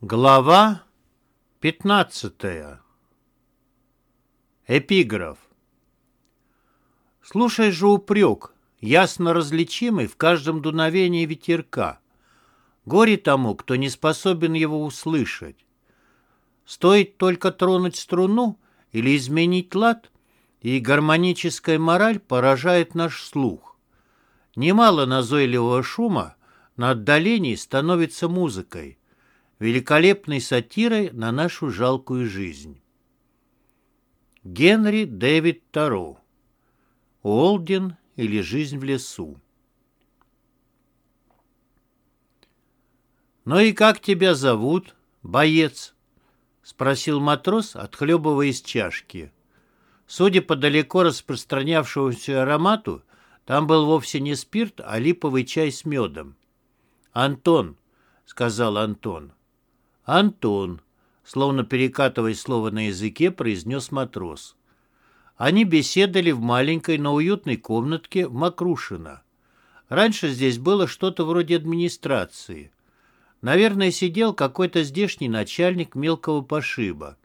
Глава 15. Эпиграф. Слушай же упрек, ясно различимый в каждом дуновении ветерка. Горе тому, кто не способен его услышать. Стоит только тронуть струну или изменить лад, и гармоническая мораль поражает наш слух. Немало назойливого шума на отдалении становится музыкой великолепной сатирой на нашу жалкую жизнь. Генри Дэвид Таро. Уолден или «Жизнь в лесу». «Ну и как тебя зовут, боец?» — спросил матрос, отхлебывая из чашки. Судя по далеко распространявшемуся аромату, там был вовсе не спирт, а липовый чай с медом. «Антон», — сказал Антон. «Антон», словно перекатывая слово на языке, произнес матрос. Они беседовали в маленькой, но уютной комнатке в Макрушино. Раньше здесь было что-то вроде администрации. Наверное, сидел какой-то здешний начальник мелкого пошиба.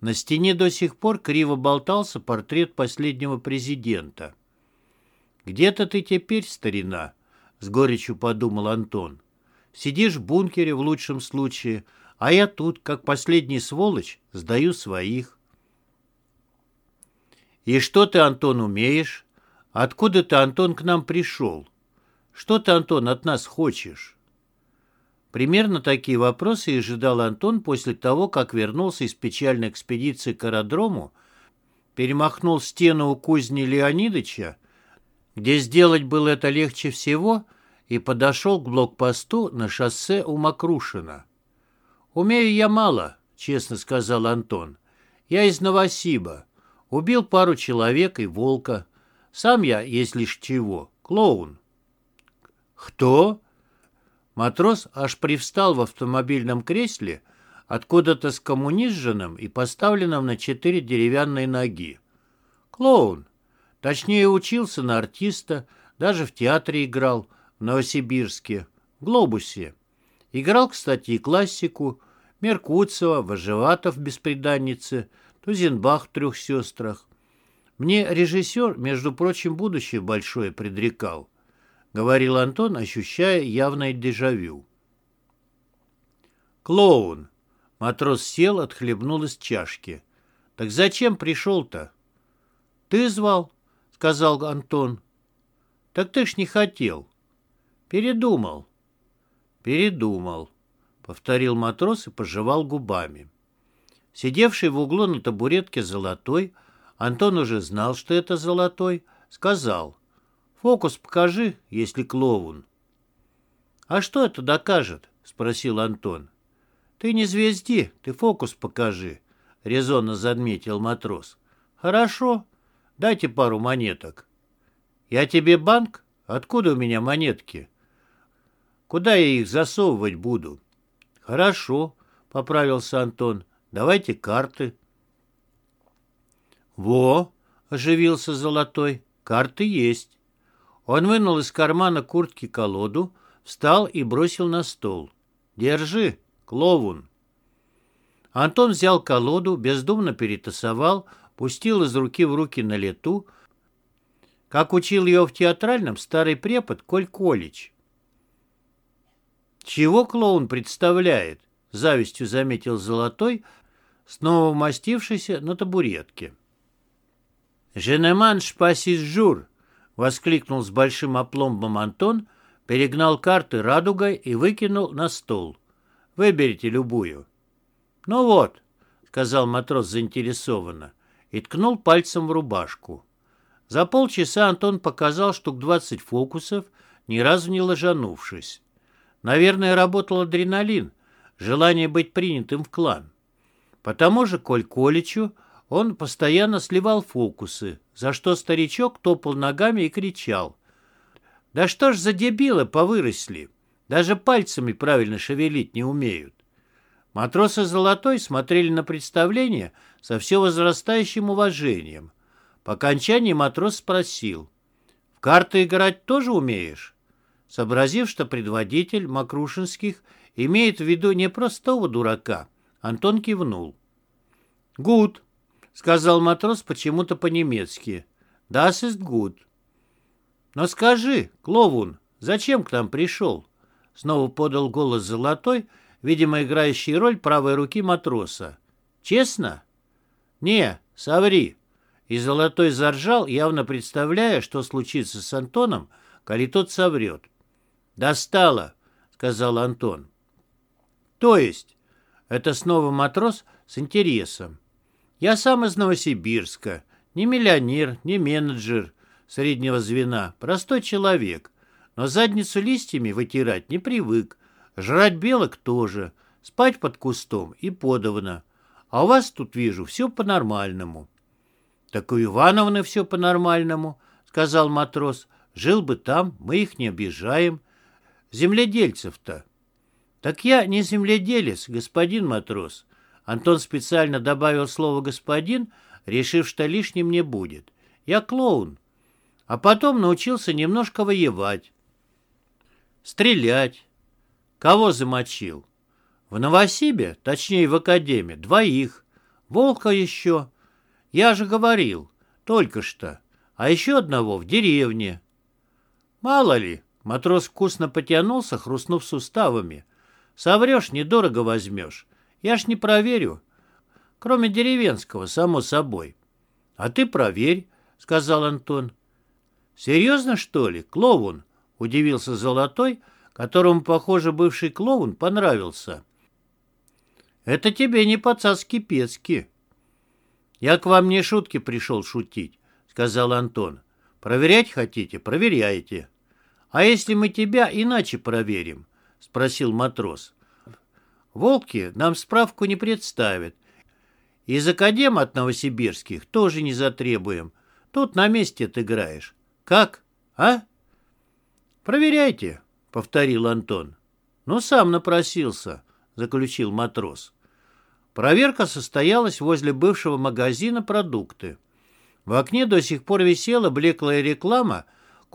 На стене до сих пор криво болтался портрет последнего президента. «Где-то ты теперь, старина», — с горечью подумал Антон. «Сидишь в бункере в лучшем случае, а я тут, как последний сволочь, сдаю своих. И что ты, Антон, умеешь? Откуда ты, Антон, к нам пришел? Что ты, Антон, от нас хочешь? Примерно такие вопросы ожидал Антон после того, как вернулся из печальной экспедиции к аэродрому, перемахнул стену у кузни Леонидыча, где сделать было это легче всего, и подошел к блокпосту на шоссе у Макрушина. «Умею я мало», — честно сказал Антон. «Я из Новосиба. Убил пару человек и волка. Сам я, если ж чего, клоун». «Кто?» Матрос аж привстал в автомобильном кресле, откуда-то скоммунизженным и поставленным на четыре деревянные ноги. «Клоун. Точнее, учился на артиста, даже в театре играл, в Новосибирске, в «Глобусе». Играл, кстати, и классику, Меркуцева, Вожеватов «Беспреданнице», Тузенбах в «Трех сестрах». Мне режиссер, между прочим, будущее большое предрекал, говорил Антон, ощущая явное дежавю. Клоун. Матрос сел, отхлебнул из чашки. Так зачем пришел-то? Ты звал, сказал Антон. Так ты ж не хотел. Передумал. Передумал повторил матрос и пожевал губами. Сидевший в углу на табуретке золотой, Антон уже знал, что это золотой, сказал, «Фокус покажи, если клоун». «А что это докажет?» — спросил Антон. «Ты не звезди, ты фокус покажи», — резонно заметил матрос. «Хорошо, дайте пару монеток». «Я тебе банк? Откуда у меня монетки?» «Куда я их засовывать буду?» «Хорошо», — поправился Антон. «Давайте карты». «Во!» — оживился Золотой. «Карты есть». Он вынул из кармана куртки колоду, встал и бросил на стол. «Держи, клоун». Антон взял колоду, бездумно перетасовал, пустил из руки в руки на лету, как учил его в театральном старый препод Коль Колич. «Чего клоун представляет?» — завистью заметил Золотой, снова вмастившийся на табуретке. «Женеман шпасис жур!» — воскликнул с большим опломбом Антон, перегнал карты радугой и выкинул на стол. «Выберите любую». «Ну вот», — сказал матрос заинтересованно, и ткнул пальцем в рубашку. За полчаса Антон показал штук двадцать фокусов, ни разу не ложанувшись. Наверное, работал адреналин, желание быть принятым в клан. Потому же Коль Количу он постоянно сливал фокусы, за что старичок топал ногами и кричал. «Да что ж за дебилы повыросли? Даже пальцами правильно шевелить не умеют». Матросы Золотой смотрели на представление со все возрастающим уважением. По окончании матрос спросил. «В карты играть тоже умеешь?» Сообразив, что предводитель Макрушинских имеет в виду не простого дурака, Антон кивнул. «Гуд», — сказал матрос почему-то по-немецки. «Das ist gut». «Но скажи, Клоун, зачем к нам пришел?» Снова подал голос Золотой, видимо, играющий роль правой руки матроса. «Честно?» «Не, соври». И Золотой заржал, явно представляя, что случится с Антоном, коли тот соврет. «Достало», — сказал Антон. «То есть?» Это снова матрос с интересом. «Я сам из Новосибирска. Не миллионер, не менеджер среднего звена. Простой человек. Но задницу листьями вытирать не привык. Жрать белок тоже. Спать под кустом и подавно. А у вас тут, вижу, все по-нормальному». «Так у Ивановны все по-нормальному», — сказал матрос. «Жил бы там, мы их не обижаем. Земледельцев-то». «Так я не земледелец, господин матрос». Антон специально добавил слово «господин», решив, что лишним не будет. «Я клоун». А потом научился немножко воевать. Стрелять. Кого замочил? В Новосибе, точнее в Академии, двоих. Волка еще. Я же говорил, только что. А еще одного в деревне. Мало ли, матрос вкусно потянулся, хрустнув суставами. Соврешь, недорого возьмешь. Я ж не проверю. Кроме деревенского, само собой. А ты проверь, сказал Антон. Серьезно, что ли, клоун? Удивился Золотой, которому, похоже, бывший клоун понравился. Это тебе не по-цацки-пецки. Я к вам не шутки пришел шутить, сказал Антон. Проверять хотите? Проверяйте. А если мы тебя иначе проверим? Спросил матрос. Волки нам справку не представят. Из академ от новосибирских тоже не затребуем. Тут на месте отыграешь. Как? А? Проверяйте, повторил Антон. Ну, сам напросился, заключил матрос. Проверка состоялась возле бывшего магазина «Продукты». В окне до сих пор висела блеклая реклама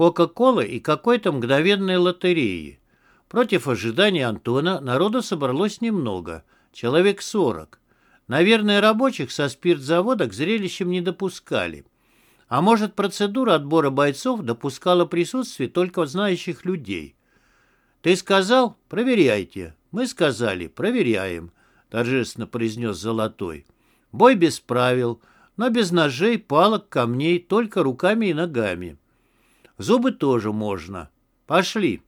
Кока-Колы и какой-то мгновенной лотереи. Против ожидания Антона народу собралось немного, человек сорок. Наверное, рабочих со спиртзавода к зрелищам не допускали. А может, процедура отбора бойцов допускала присутствие только знающих людей. «Ты сказал? Проверяйте». «Мы сказали. Проверяем» торжественно произнес Золотой. Бой без правил, но без ножей, палок, камней, только руками и ногами. Зубы тоже можно. Пошли.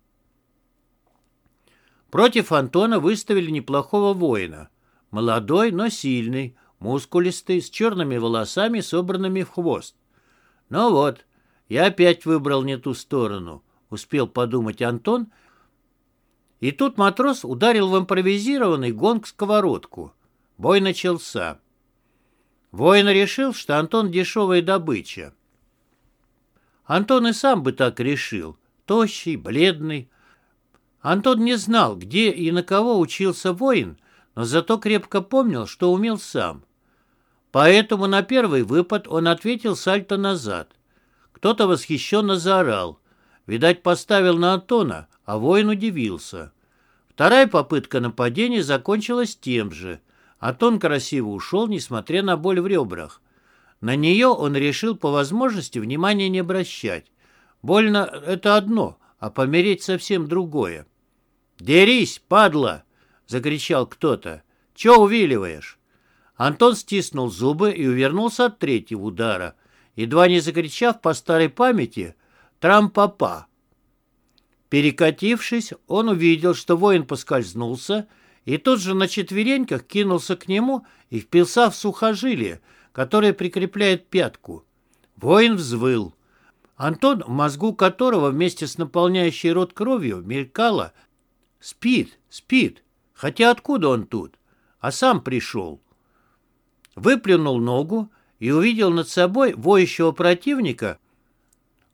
Против Антона выставили неплохого воина. Молодой, но сильный, мускулистый, с черными волосами, собранными в хвост. Ну вот, я опять выбрал не ту сторону, успел подумать Антон и тут матрос ударил в импровизированный гонг-сковородку. Бой начался. Воин решил, что Антон дешевая добыча. Антон и сам бы так решил. Тощий, бледный. Антон не знал, где и на кого учился воин, но зато крепко помнил, что умел сам. Поэтому на первый выпад он ответил сальто назад. Кто-то восхищенно заорал. Видать, поставил на Антона, а воин удивился. Вторая попытка нападения закончилась тем же. Атон красиво ушел, несмотря на боль в ребрах. На нее он решил по возможности внимания не обращать. Больно — это одно, а помереть совсем другое. «Дерись, падла!» — закричал кто-то. «Че увиливаешь?» Антон стиснул зубы и увернулся от третьего удара, едва не закричав по старой памяти «Трам-папа!». Перекатившись, он увидел, что воин поскользнулся, и тут же на четвереньках кинулся к нему и впился в сухожилие, которое прикрепляет пятку. Воин взвыл. Антон, в мозгу которого вместе с наполняющей рот кровью мелькало «Спит, спит, хотя откуда он тут? А сам пришел». Выплюнул ногу и увидел над собой воющего противника,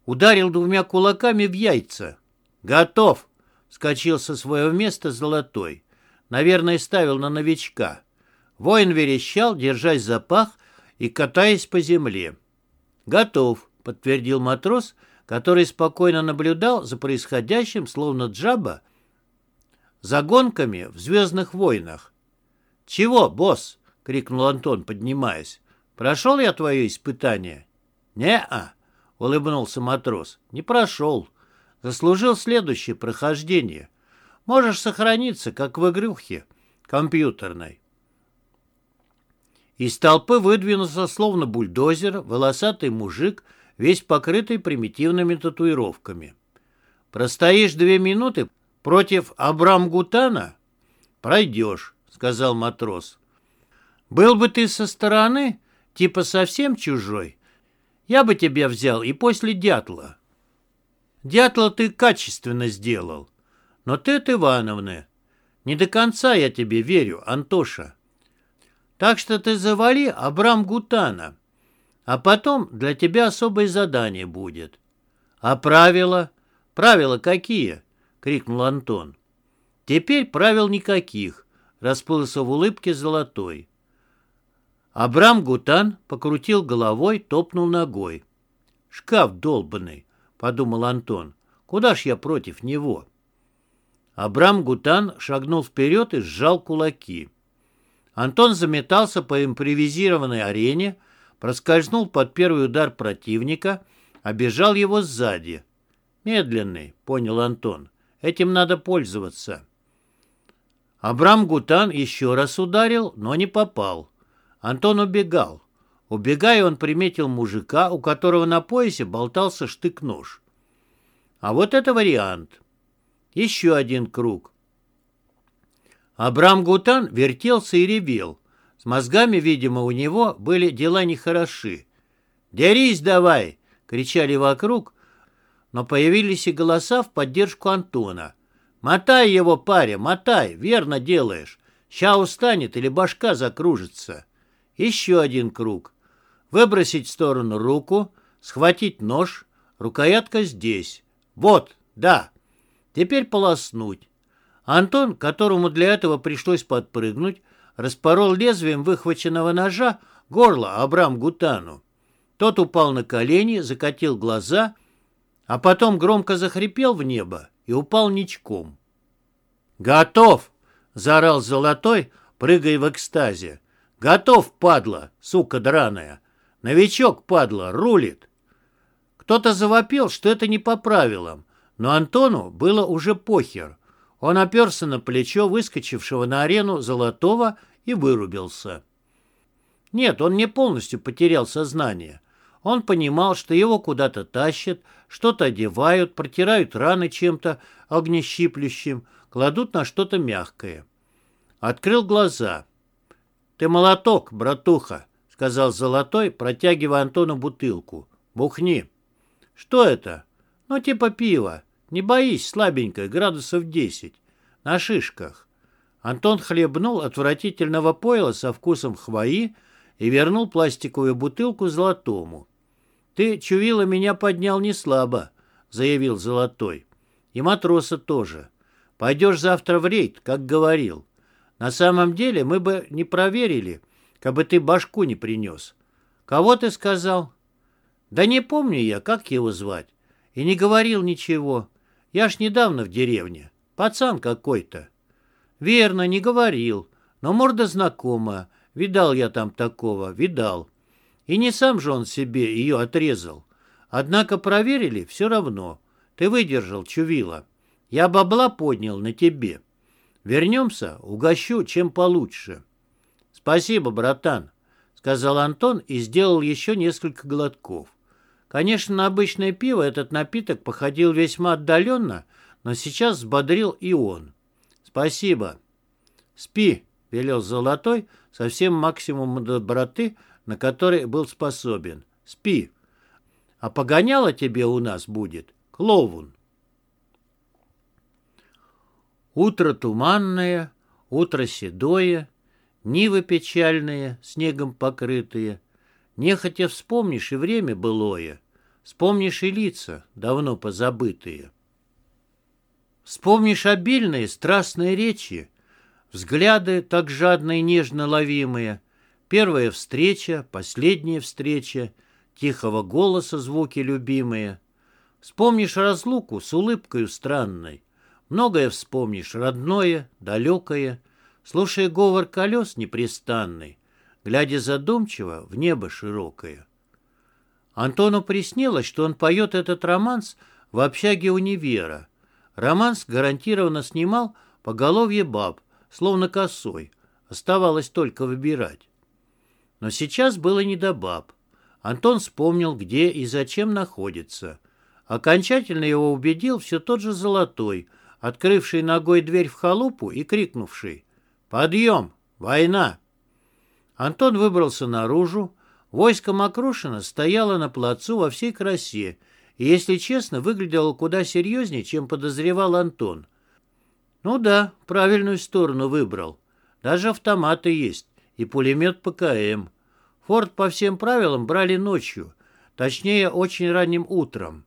ударил двумя кулаками в яйца. «Готов!» — скачил со своего места золотой. Наверное, ставил на новичка. Воин верещал, держась за пах и катаясь по земле. «Готов!» — подтвердил матрос, который спокойно наблюдал за происходящим, словно джаба, за гонками в «Звездных войнах». «Чего, босс?» — крикнул Антон, поднимаясь. «Прошел я твое испытание?» «Не-а», — улыбнулся матрос. «Не прошел. Заслужил следующее прохождение. Можешь сохраниться, как в игрухе компьютерной». Из толпы выдвинулся, словно бульдозер, волосатый мужик, весь покрытый примитивными татуировками. «Простоишь две минуты против Абрам-Гутана? Пройдешь», — сказал матрос. «Был бы ты со стороны, типа совсем чужой, я бы тебя взял и после дятла. Дятла ты качественно сделал, но ты от Ивановны. Не до конца я тебе верю, Антоша». Так что ты завали Абрам Гутана. А потом для тебя особое задание будет. А правила? Правила какие? Крикнул Антон. Теперь правил никаких. Расплылся в улыбке золотой. Абрам Гутан покрутил головой, топнул ногой. «Шкаф долбанный», — подумал Антон. «Куда ж я против него?» Абрам Гутан шагнул вперед и сжал кулаки. Антон заметался по импровизированной арене, проскользнул под первый удар противника, обежал его сзади. «Медленный», — понял Антон. «Этим надо пользоваться». Абрам Гутан еще раз ударил, но не попал. Антон убегал. Убегая, он приметил мужика, у которого на поясе болтался штык-нож. А вот это вариант. Еще один круг. Абрам Гутан вертелся и ревел. С мозгами, видимо, у него были дела нехороши. «Дерись давай!» — кричали вокруг, но появились и голоса в поддержку Антона. «Мотай его, паря, мотай, верно делаешь. Ща устанет или башка закружится». Еще один круг. Выбросить в сторону руку, схватить нож, рукоятка здесь. Вот, да. Теперь полоснуть. Антон, которому для этого пришлось подпрыгнуть, распорол лезвием выхваченного ножа горло Абрам Гутану. Тот упал на колени, закатил глаза, а потом громко захрипел в небо и упал ничком. «Готов!» — заорал Золотой, прыгая в экстазе. «Готов, падла, сука драная! Новичок, падла, рулит!» Кто-то завопил, что это не по правилам, но Антону было уже похер. Он оперся на плечо выскочившего на арену Золотого и вырубился. Нет, он не полностью потерял сознание. Он понимал, что его куда-то тащат, что-то одевают, протирают раны чем-то огнещиплющим, кладут на что-то мягкое. Открыл глаза. «Ты молоток, братуха», — сказал Золотой, протягивая Антону бутылку. «Бухни». «Что это?» «Ну, типа пива. Не боись, слабенькая, градусов десять. На шишках. Антон хлебнул отвратительного пойла со вкусом хвои и вернул пластиковую бутылку Золотому. «Ты, Чувила, меня поднял не слабо», — заявил Золотой. «И матроса тоже. Пойдешь завтра в рейд, как говорил. На самом деле мы бы не проверили, как бы ты башку не принес. Кого ты сказал?» «Да не помню я, как его звать. И не говорил ничего. Я ж недавно в деревне. Пацан какой-то. Верно, не говорил. Но морда знакомая. Видал я там такого, видал. И не сам же он себе ее отрезал. Однако проверили все равно. Ты выдержал, Чувила. Я бабла поднял на тебе. Вернемся, угощу, чем получше. Спасибо, братан, сказал Антон и сделал еще несколько глотков. Конечно, на обычное пиво этот напиток походил весьма отдаленно, но сейчас взбодрил и он. «Спасибо». «Спи», — велел Золотой со всем максимумом доброты, на который был способен. «Спи. А погоняло тебе у нас будет клоун». Утро туманное, утро седое, Нивы печальные, снегом покрытые — Нехотя вспомнишь и время былое, Вспомнишь и лица, давно позабытые. Вспомнишь обильные страстные речи, Взгляды так жадно и нежно ловимые, Первая встреча, последняя встреча, Тихого голоса звуки любимые. Вспомнишь разлуку с улыбкою странной. Многое вспомнишь, родное, далекое, Слушая говор колес непрестанный, Глядя задумчиво в небо широкое. Антону приснилось, что он поет этот романс в общаге универа. Романс гарантированно снимал поголовье баб, словно косой. Оставалось только выбирать. Но сейчас было не до баб. Антон вспомнил, где и зачем находится. Окончательно его убедил все тот же Золотой, открывший ногой дверь в халупу и крикнувший «Подъем! Война!». Антон выбрался наружу. Войско Макрушина стояло на плацу во всей красе и, если честно, выглядело куда серьезнее, чем подозревал Антон. Ну да, правильную сторону выбрал. Даже автоматы есть и пулемет ПКМ. Форт по всем правилам брали ночью, точнее, очень ранним утром.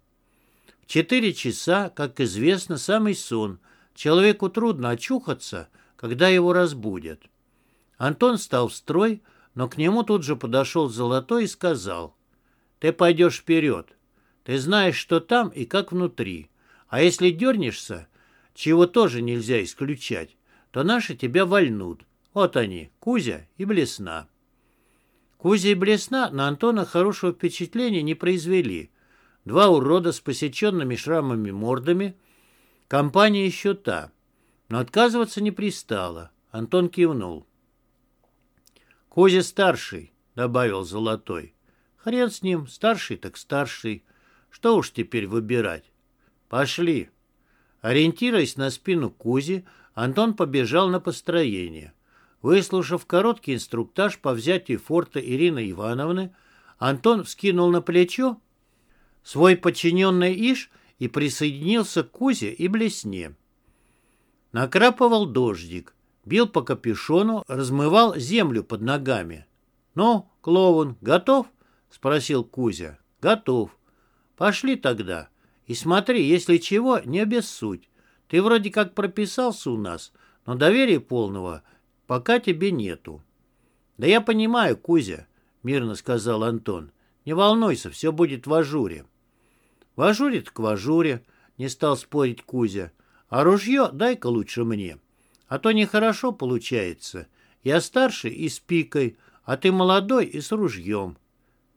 В четыре часа, как известно, самый сон. Человеку трудно очухаться, когда его разбудят. Антон стал в строй, но к нему тут же подошел Золотой и сказал, «Ты пойдешь вперед. Ты знаешь, что там и как внутри. А если дернешься, чего тоже нельзя исключать, то наши тебя вольнут. Вот они, Кузя и Блесна». Кузя и Блесна на Антона хорошего впечатления не произвели. Два урода с посеченными шрамами мордами. Компания еще та. Но отказываться не пристала. Антон кивнул. «Кузя старший», — добавил Золотой. «Хрен с ним, старший так старший. Что уж теперь выбирать? Пошли». Ориентируясь на спину Кузи, Антон побежал на построение. Выслушав короткий инструктаж по взятию форта Ирины Ивановны, Антон вскинул на плечо свой подчиненный Иш и присоединился к Кузе и Блесне. Накрапывал дождик, бил по капюшону, размывал землю под ногами. «Ну, клоун, готов?» — спросил Кузя. «Готов. Пошли тогда. И смотри, если чего, не обессудь. Ты вроде как прописался у нас, но доверия полного пока тебе нету. Да я понимаю, Кузя, мирно сказал Антон. Не волнуйся, все будет в ажуре. В ажуре так в ажуре, не стал спорить Кузя. А ружье дай-ка лучше мне. А то нехорошо получается. Я старший и с пикой, а ты молодой и с ружьем.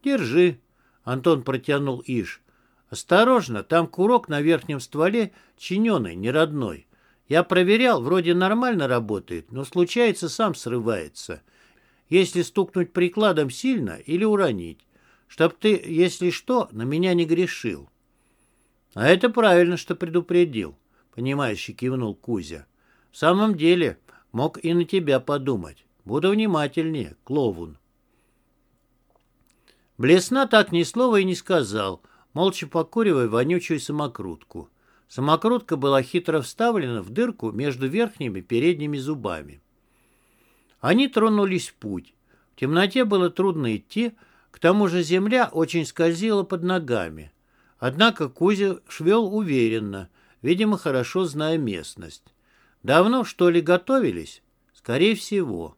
Держи. Антон протянул Иж. Осторожно, там курок на верхнем стволе чиненый, не родной. Я проверял, вроде нормально работает, но случается, сам срывается. Если стукнуть прикладом сильно или уронить, чтоб ты, если что, на меня не грешил. А это правильно, что предупредил, понимающе кивнул Кузя. В самом деле, мог и на тебя подумать. Буду внимательнее, клоун. Блесна так ни слова и не сказал, молча покуривая вонючую самокрутку. Самокрутка была хитро вставлена в дырку между верхними передними зубами. Они тронулись в путь. В темноте было трудно идти, к тому же земля очень скользила под ногами. Однако Кузя швел уверенно, видимо, хорошо зная местность. Давно, что ли, готовились? Скорее всего.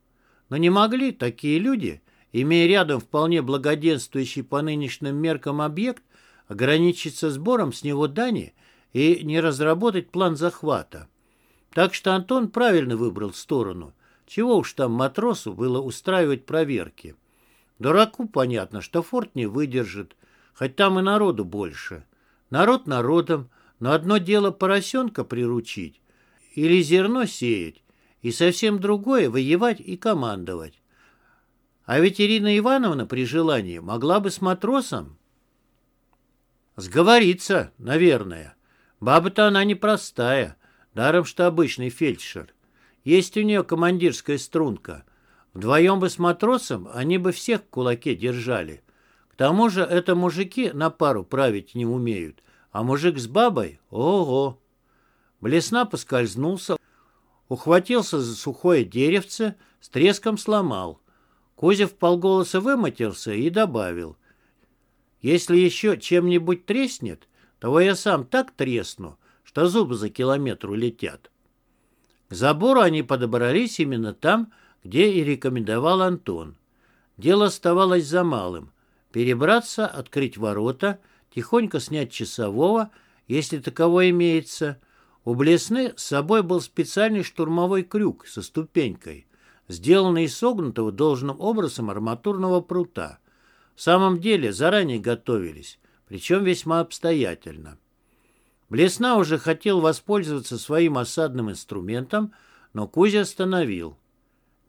Но не могли такие люди, имея рядом вполне благоденствующий по нынешним меркам объект, ограничиться сбором с него дани – и не разработать план захвата. Так что Антон правильно выбрал сторону. Чего уж там матросу было устраивать проверки. Дураку понятно, что форт не выдержит, хоть там и народу больше. Народ народом, но одно дело поросенка приручить или зерно сеять, и совсем другое — воевать и командовать. А ведь Ирина Ивановна при желании могла бы с матросом сговориться, наверное. Баба-то она непростая, даром что обычный фельдшер. Есть у нее командирская струнка. Вдвоем бы с матросом они бы всех в кулаке держали. К тому же это мужики на пару править не умеют, а мужик с бабой — ого! Блесна поскользнулся, ухватился за сухое деревце, с треском сломал. Козев полголоса выматерся и добавил. «Если еще чем-нибудь треснет, того я сам так тресну, что зубы за километр улетят. К забору они подобрались именно там, где и рекомендовал Антон. Дело оставалось за малым. Перебраться, открыть ворота, тихонько снять часового, если таково имеется. У Блесны с собой был специальный штурмовой крюк со ступенькой, сделанный из согнутого должным образом арматурного прута. В самом деле заранее готовились, причем весьма обстоятельно. Блесна уже хотел воспользоваться своим осадным инструментом, но Кузя остановил.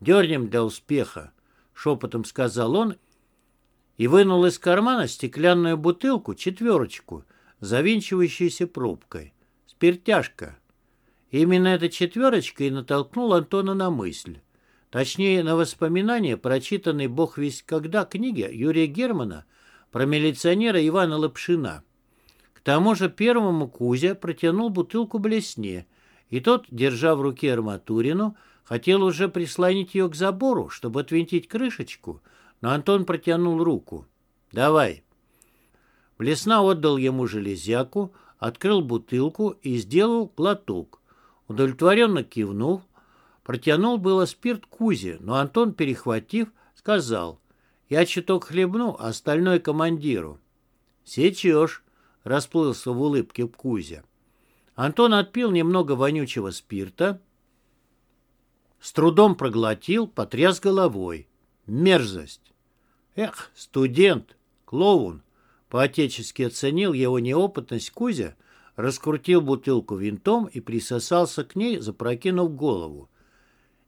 «Дернем для успеха», — шепотом сказал он и вынул из кармана стеклянную бутылку, четверочку, завинчивающуюся пробкой. Спиртяжка. Именно эта четверочка и натолкнул Антона на мысль. Точнее, на воспоминания, прочитанной бог весть когда книги Юрия Германа про милиционера Ивана Лапшина. К тому же первому Кузя протянул бутылку блесне, и тот, держа в руке арматурину, хотел уже прислонить ее к забору, чтобы отвинтить крышечку, но Антон протянул руку. «Давай». Блесна отдал ему железяку, открыл бутылку и сделал глоток. Удовлетворенно кивнул, протянул было спирт Кузе, но Антон, перехватив, сказал, «Я чуток хлебну, а остальное командиру». «Сечешь», — расплылся в улыбке Кузя. Антон отпил немного вонючего спирта, с трудом проглотил, потряс головой. Мерзость! Эх, студент, клоун! По-отечески оценил его неопытность Кузя, раскрутил бутылку винтом и присосался к ней, запрокинув голову.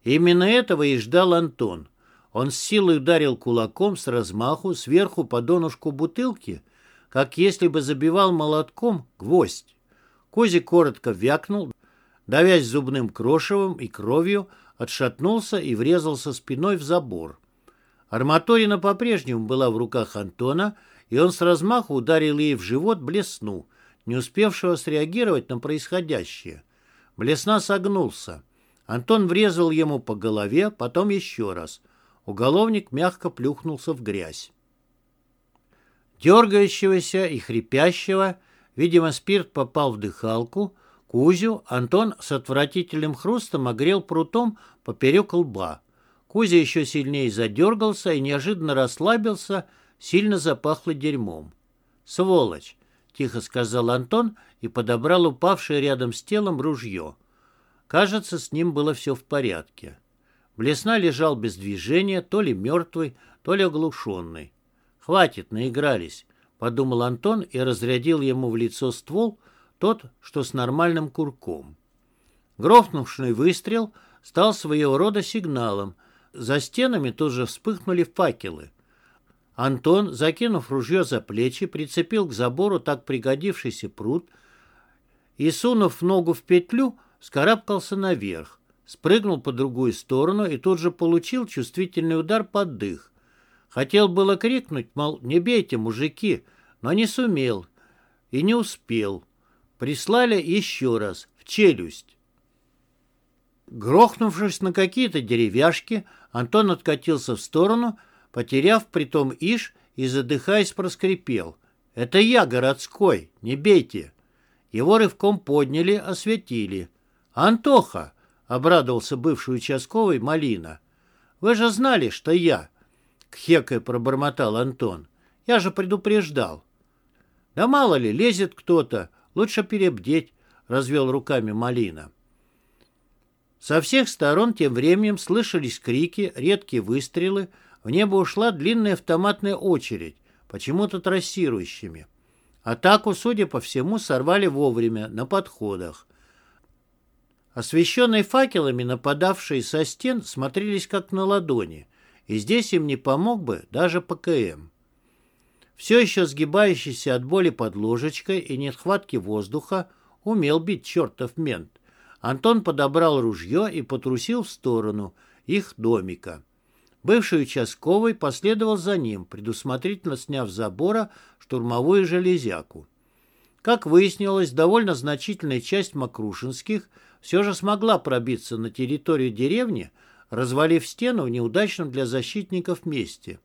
Именно этого и ждал Антон. Он с силой ударил кулаком с размаху сверху по донышку бутылки, как если бы забивал молотком гвоздь. Кузя коротко вякнул, давясь зубным крошевом и кровью, отшатнулся и врезался спиной в забор. Арматурина по-прежнему была в руках Антона, и он с размаху ударил ей в живот блесну, не успевшего среагировать на происходящее. Блесна согнулся. Антон врезал ему по голове, потом еще раз. Уголовник мягко плюхнулся в грязь. Дергающегося и хрипящего, видимо, спирт попал в дыхалку, Кузю Антон с отвратительным хрустом огрел прутом поперек лба. Кузя еще сильнее задергался и неожиданно расслабился, Сильно запахло дерьмом. «Сволочь!» — тихо сказал Антон и подобрал упавшее рядом с телом ружье. Кажется, с ним было все в порядке. Блесна лежал без движения, то ли мертвый, то ли оглушенный. «Хватит, наигрались», — подумал Антон и разрядил ему в лицо ствол, тот, что с нормальным курком. Грохнувший выстрел стал своего рода сигналом. За стенами тоже вспыхнули факелы. Антон, закинув ружье за плечи, прицепил к забору так пригодившийся пруд и, сунув ногу в петлю, скарабкался наверх, спрыгнул по другую сторону и тут же получил чувствительный удар под дых. Хотел было крикнуть, мол, не бейте, мужики, но не сумел и не успел. Прислали еще раз, в челюсть. Грохнувшись на какие-то деревяшки, Антон откатился в сторону потеряв притом иш и задыхаясь проскрипел. «Это я, городской, не бейте!» Его рывком подняли, осветили. «Антоха!» — обрадовался бывший участковый Малина. «Вы же знали, что я!» — кхекая пробормотал Антон. «Я же предупреждал!» «Да мало ли, лезет кто-то, лучше перебдеть!» — развел руками Малина. Со всех сторон тем временем слышались крики, редкие выстрелы, в небо ушла длинная автоматная очередь, почему-то трассирующими. Атаку, судя по всему, сорвали вовремя, на подходах. Освещенные факелами нападавшие со стен смотрелись как на ладони, и здесь им не помог бы даже ПКМ. Все еще сгибающийся от боли под ложечкой и нехватки воздуха умел бить чертов мент. Антон подобрал ружье и потрусил в сторону их домика. Бывший участковый последовал за ним, предусмотрительно сняв с забора штурмовую железяку. Как выяснилось, довольно значительная часть Макрушинских все же смогла пробиться на территорию деревни, развалив стену в неудачном для защитников месте.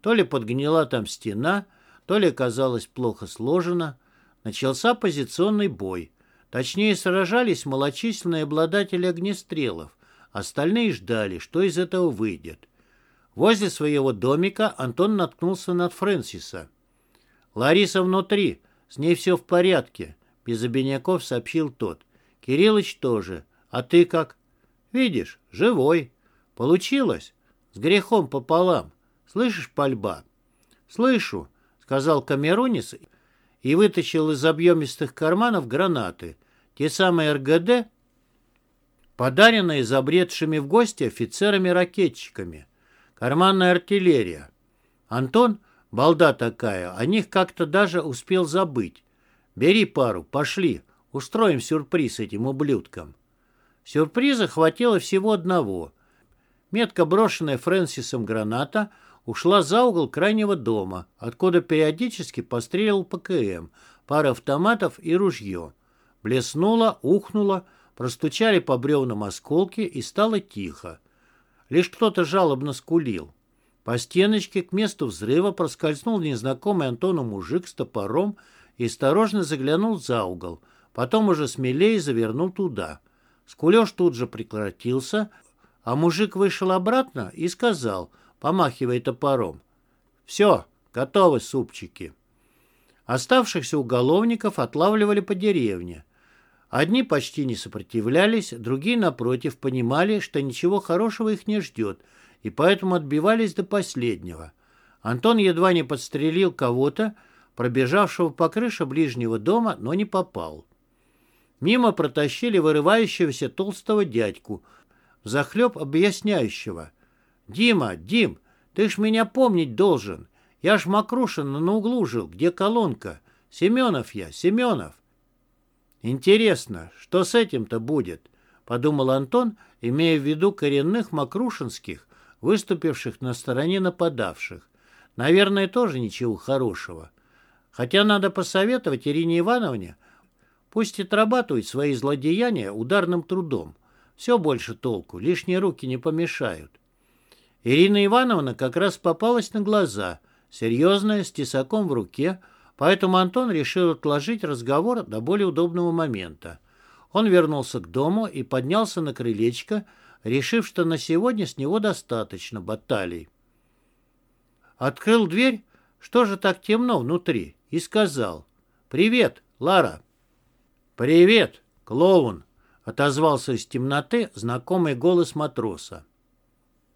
То ли подгнила там стена, то ли оказалась плохо сложена. Начался позиционный бой. Точнее, сражались малочисленные обладатели огнестрелов. Остальные ждали, что из этого выйдет. Возле своего домика Антон наткнулся на Фрэнсиса. «Лариса внутри», С ней все в порядке, без обиняков сообщил тот. Кириллыч тоже. А ты как? Видишь, живой. Получилось? С грехом пополам. Слышишь, пальба? Слышу, сказал Камерунис и вытащил из объемистых карманов гранаты. Те самые РГД, подаренные забредшими в гости офицерами-ракетчиками. Карманная артиллерия. Антон, балда такая, о них как-то даже успел забыть. Бери пару, пошли, устроим сюрприз этим ублюдкам. Сюрприза хватило всего одного. Метко брошенная Фрэнсисом граната ушла за угол крайнего дома, откуда периодически постреливал ПКМ, пара автоматов и ружье. Блеснуло, ухнуло, простучали по бревнам осколки и стало тихо. Лишь кто-то жалобно скулил. По стеночке к месту взрыва проскользнул незнакомый Антону мужик с топором и осторожно заглянул за угол, потом уже смелее завернул туда. Скулеж тут же прекратился, а мужик вышел обратно и сказал, помахивая топором, «Все, готовы супчики». Оставшихся уголовников отлавливали по деревне. Одни почти не сопротивлялись, другие, напротив, понимали, что ничего хорошего их не ждет, и поэтому отбивались до последнего. Антон едва не подстрелил кого-то, пробежавшего по крыше ближнего дома, но не попал. Мимо протащили вырывающегося толстого дядьку, захлеб объясняющего. «Дима, Дим, ты ж меня помнить должен. Я ж Макрушина на углу жил, где колонка. Семенов я, Семенов». «Интересно, что с этим-то будет?» — подумал Антон, имея в виду коренных макрушинских, выступивших на стороне нападавших. Наверное, тоже ничего хорошего. Хотя надо посоветовать Ирине Ивановне, пусть отрабатывает свои злодеяния ударным трудом. Все больше толку, лишние руки не помешают. Ирина Ивановна как раз попалась на глаза, серьезная, с тесаком в руке, поэтому Антон решил отложить разговор до более удобного момента. Он вернулся к дому и поднялся на крылечко, решив, что на сегодня с него достаточно баталий. Открыл дверь, что же так темно внутри, и сказал «Привет, Лара». «Привет, клоун», — отозвался из темноты знакомый голос матроса.